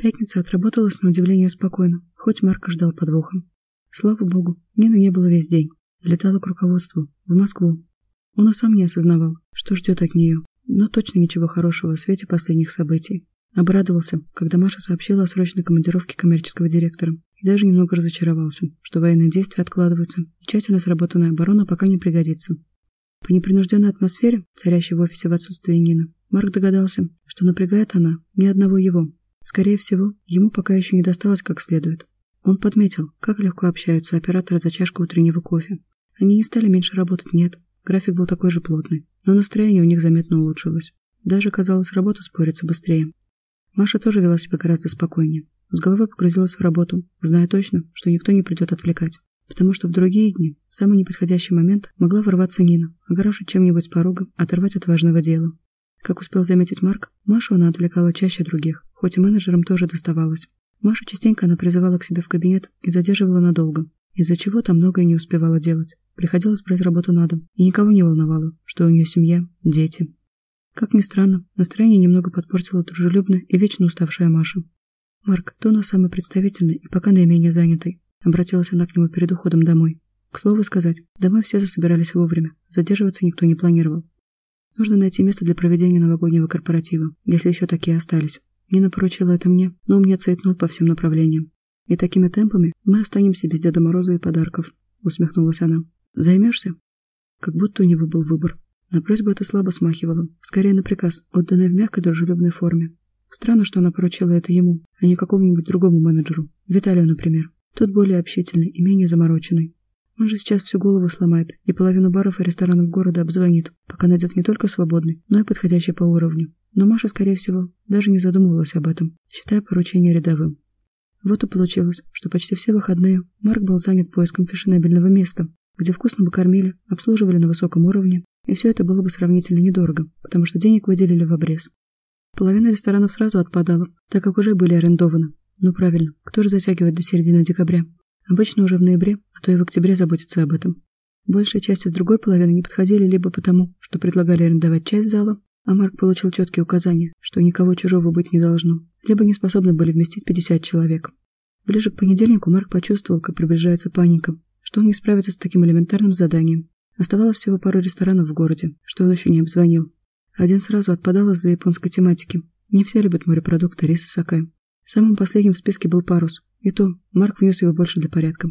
Пятница отработалась на удивление спокойно, хоть Марка ждал подвоха. Слава богу, Нины не было весь день. Летала к руководству, в Москву. Он и сам не осознавал, что ждет от нее, но точно ничего хорошего в свете последних событий. Обрадовался, когда Маша сообщила о срочной командировке коммерческого директора, и даже немного разочаровался, что военные действия откладываются, и тщательно сработанная оборона пока не пригодится. По непринужденной атмосфере, царящей в офисе в отсутствии Нины, Марк догадался, что напрягает она ни одного его, Скорее всего, ему пока еще не досталось как следует. Он подметил, как легко общаются операторы за чашкой утреннего кофе. Они не стали меньше работать, нет. График был такой же плотный, но настроение у них заметно улучшилось. Даже, казалось, работа спорится быстрее. Маша тоже вела себя гораздо спокойнее. С головой погрузилась в работу, зная точно, что никто не придет отвлекать. Потому что в другие дни, в самый неподходящий момент, могла ворваться Нина, огорошить чем-нибудь с порога, оторвать от важного дела. Как успел заметить Марк, Машу она отвлекала чаще других, хоть и менеджерам тоже доставалось. Машу частенько она призывала к себе в кабинет и задерживала надолго, из-за чего там многое не успевала делать. Приходилось брать работу на дом, и никого не волновало, что у нее семья, дети. Как ни странно, настроение немного подпортила дружелюбная и вечно уставшая Маша. «Марк, ты у нас самый представительный и пока наименее занятый», — обратилась она к нему перед уходом домой. К слову сказать, домой все засобирались вовремя, задерживаться никто не планировал. Нужно найти место для проведения новогоднего корпоратива, если еще такие остались. Нина поручила это мне, но у меня цейтнот по всем направлениям. И такими темпами мы останемся без Деда Мороза и подарков, усмехнулась она. Займешься? Как будто у него был выбор. На просьбу это слабо смахивало, скорее на приказ, отданный в мягкой дружелюбной форме. Странно, что она поручила это ему, а не какому-нибудь другому менеджеру, Виталию, например. Тот более общительный и менее замороченный. Он же сейчас всю голову сломает и половину баров и ресторанов города обзвонит, пока найдет не только свободный, но и подходящий по уровню. Но Маша, скорее всего, даже не задумывалась об этом, считая поручение рядовым. Вот и получилось, что почти все выходные Марк был занят поиском фешенебельного места, где вкусно бы кормили, обслуживали на высоком уровне, и все это было бы сравнительно недорого, потому что денег выделили в обрез. Половина ресторанов сразу отпадала, так как уже были арендованы. Ну правильно, кто же затягивает до середины декабря? Обычно уже в ноябре, а то и в октябре заботятся об этом. Большая часть из другой половины не подходили либо потому, что предлагали арендовать часть зала, а Марк получил четкие указания, что никого чужого быть не должно, либо не способны были вместить 50 человек. Ближе к понедельнику Марк почувствовал, как приближается паника, что он не справится с таким элементарным заданием. Оставалось всего пару ресторанов в городе, что он еще не обзвонил. Один сразу отпадал из-за японской тематики. Не все любят морепродукты, рис и сакэ. Самым последним в списке был парус, и то Марк внес его больше для порядка.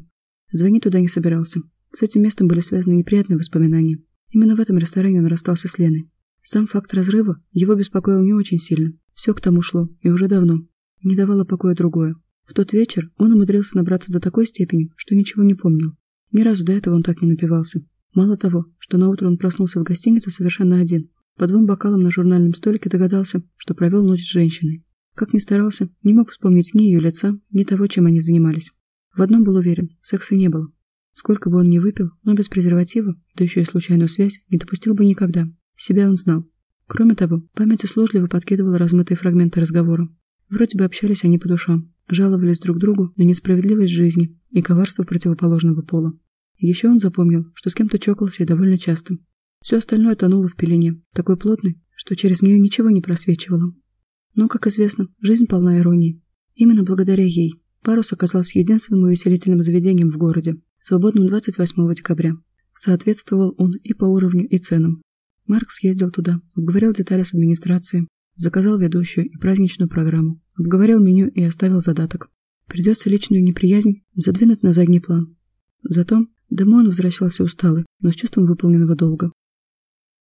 Звонить туда не собирался. С этим местом были связаны неприятные воспоминания. Именно в этом ресторане он расстался с Леной. Сам факт разрыва его беспокоил не очень сильно. Все к тому шло, и уже давно. Не давало покоя другое. В тот вечер он умудрился набраться до такой степени, что ничего не помнил. Ни разу до этого он так не напивался. Мало того, что наутро он проснулся в гостинице совершенно один. По двум бокалам на журнальном столике догадался, что провел ночь с женщиной. Как ни старался, не мог вспомнить ни ее лица, ни того, чем они занимались. В одном был уверен – секса не было. Сколько бы он ни выпил, но без презерватива, да еще и случайную связь, не допустил бы никогда. Себя он знал. Кроме того, память услужливо подкидывала размытые фрагменты разговора. Вроде бы общались они по душам, жаловались друг другу на несправедливость жизни и коварство противоположного пола. Еще он запомнил, что с кем-то чокался и довольно часто. Все остальное тонуло в пелене, такой плотной, что через нее ничего не просвечивало. Но, как известно, жизнь полна иронии. Именно благодаря ей Парус оказался единственным увеселительным заведением в городе, свободным 28 декабря. Соответствовал он и по уровню, и ценам. Марк съездил туда, обговорил детали с администрацией, заказал ведущую и праздничную программу, обговорил меню и оставил задаток. Придется личную неприязнь задвинуть на задний план. Зато домой он возвращался усталый, но с чувством выполненного долга.